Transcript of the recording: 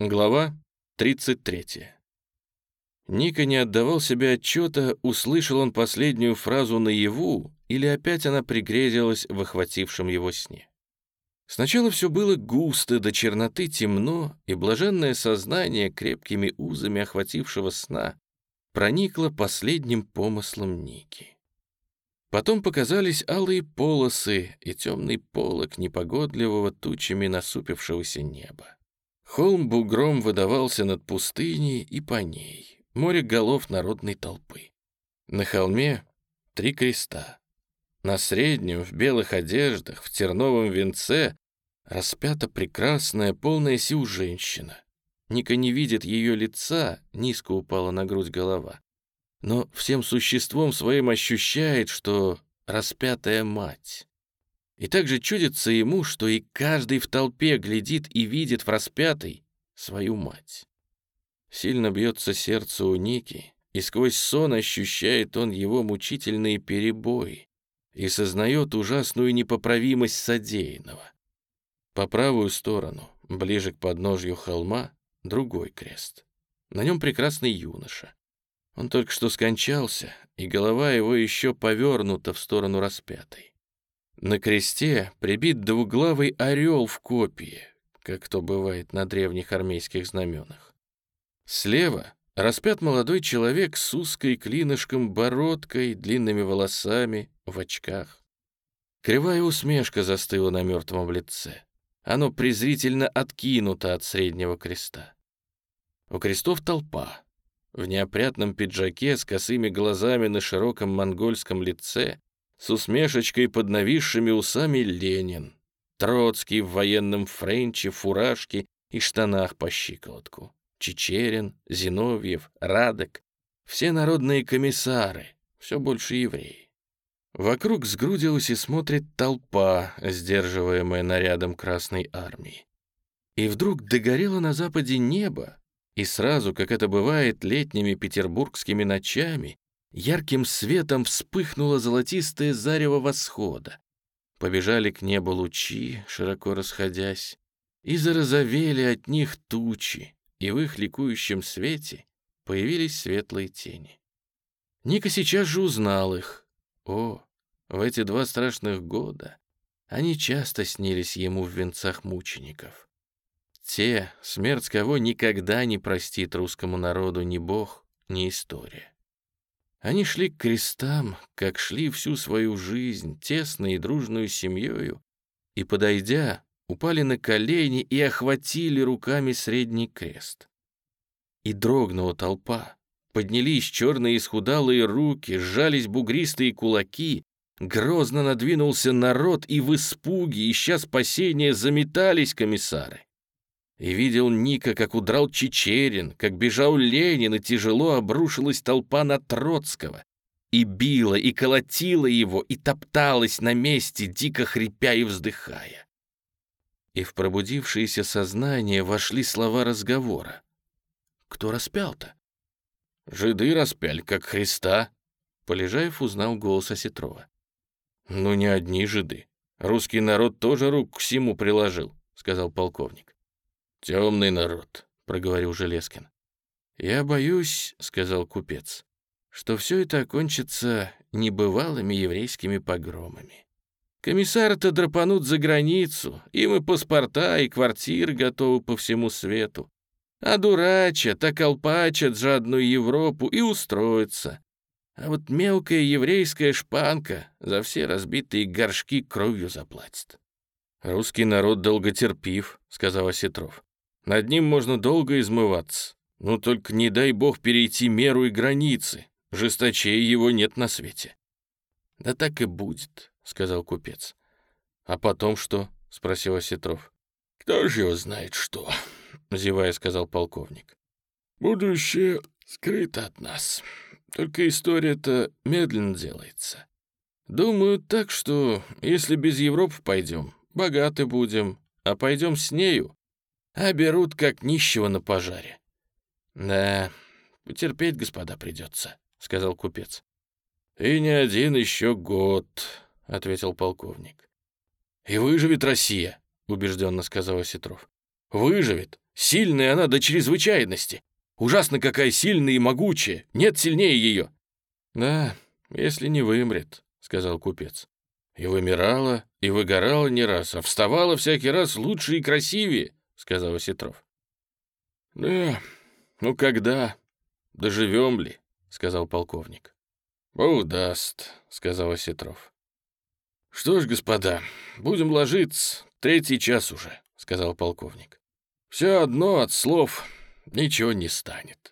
Глава 33. Ника не отдавал себе отчета, услышал он последнюю фразу наяву, или опять она пригрезилась в охватившем его сне. Сначала все было густо, до черноты темно, и блаженное сознание крепкими узами охватившего сна проникло последним помыслом Ники. Потом показались алые полосы и темный полог непогодливого тучами насупившегося неба. Холм бугром выдавался над пустыней и по ней, море голов народной толпы. На холме три креста. На среднем, в белых одеждах, в терновом венце, распята прекрасная, полная сил женщина. Ника не видит ее лица, низко упала на грудь голова. Но всем существом своим ощущает, что распятая мать. И также чудится ему, что и каждый в толпе глядит и видит в распятой свою мать. Сильно бьется сердце у Ники, и сквозь сон ощущает он его мучительные перебои и сознает ужасную непоправимость содеянного. По правую сторону, ближе к подножью холма, другой крест. На нем прекрасный юноша. Он только что скончался, и голова его еще повернута в сторону распятой. На кресте прибит двуглавый орел в копии, как то бывает на древних армейских знаменах. Слева распят молодой человек с узкой клинышком бородкой, длинными волосами, в очках. Кривая усмешка застыла на мертвом лице. Оно презрительно откинуто от среднего креста. У крестов толпа. В неопрятном пиджаке с косыми глазами на широком монгольском лице с усмешечкой под нависшими усами Ленин, Троцкий в военном френче, фуражке и штанах по щиколотку, Чечерин, Зиновьев, Радок, все народные комиссары, все больше евреи. Вокруг сгрудилась и смотрит толпа, сдерживаемая нарядом Красной Армии. И вдруг догорело на западе небо, и сразу, как это бывает летними петербургскими ночами, Ярким светом вспыхнуло золотистое зарево восхода. Побежали к небу лучи, широко расходясь, и зарозовели от них тучи, и в их ликующем свете появились светлые тени. Ника сейчас же узнал их. О, в эти два страшных года они часто снились ему в венцах мучеников. Те, смерть кого никогда не простит русскому народу ни бог, ни история. Они шли к крестам, как шли всю свою жизнь, тесной и дружную семьёю, и, подойдя, упали на колени и охватили руками средний крест. И дрогнула толпа. Поднялись черные исхудалые руки, сжались бугристые кулаки, грозно надвинулся народ, и в испуге, ища спасения, заметались комиссары. И видел Ника, как удрал Чечерин, как бежал Ленин, и тяжело обрушилась толпа на Троцкого. И била, и колотила его, и топталась на месте, дико хрипя и вздыхая. И в пробудившееся сознание вошли слова разговора. «Кто распял-то?» «Жиды распяли, как Христа», — Полежаев узнал голос Осетрова. «Ну, не одни жиды. Русский народ тоже рук к всему приложил», — сказал полковник. «Темный народ», — проговорил Железкин. «Я боюсь», — сказал купец, «что все это окончится небывалыми еврейскими погромами. Комиссары-то драпанут за границу, им и паспорта, и квартиры готовы по всему свету. А дурачат, околпачат жадную Европу и устроятся. А вот мелкая еврейская шпанка за все разбитые горшки кровью заплатит». «Русский народ долготерпив», — сказал Осетров. Над ним можно долго измываться. Ну только не дай бог перейти меру и границы. Жесточей его нет на свете. Да так и будет, сказал купец. А потом что? спросил Осетров. Кто же его знает что? зевая сказал полковник. Будущее скрыто от нас. Только история-то медленно делается. Думаю так, что если без Европы пойдем, богаты будем, а пойдем с нею, а берут как нищего на пожаре. Да, потерпеть, господа, придется, сказал купец. И не один еще год, ответил полковник. И выживет Россия, убежденно сказал Осетров. Выживет. Сильная она до чрезвычайности. Ужасно какая сильная и могучая. Нет сильнее ее». «Да, если не вымрет», — сказал купец. «И вымирала, и выгорала не раз, а вставала всякий раз лучше и красивее», — сказал Осетров. «Да, ну когда? Доживем ли?» — сказал полковник. «Бог даст», — сказал Осетров. «Что ж, господа, будем ложиться, третий час уже», — сказал полковник. «Все одно от слов ничего не станет».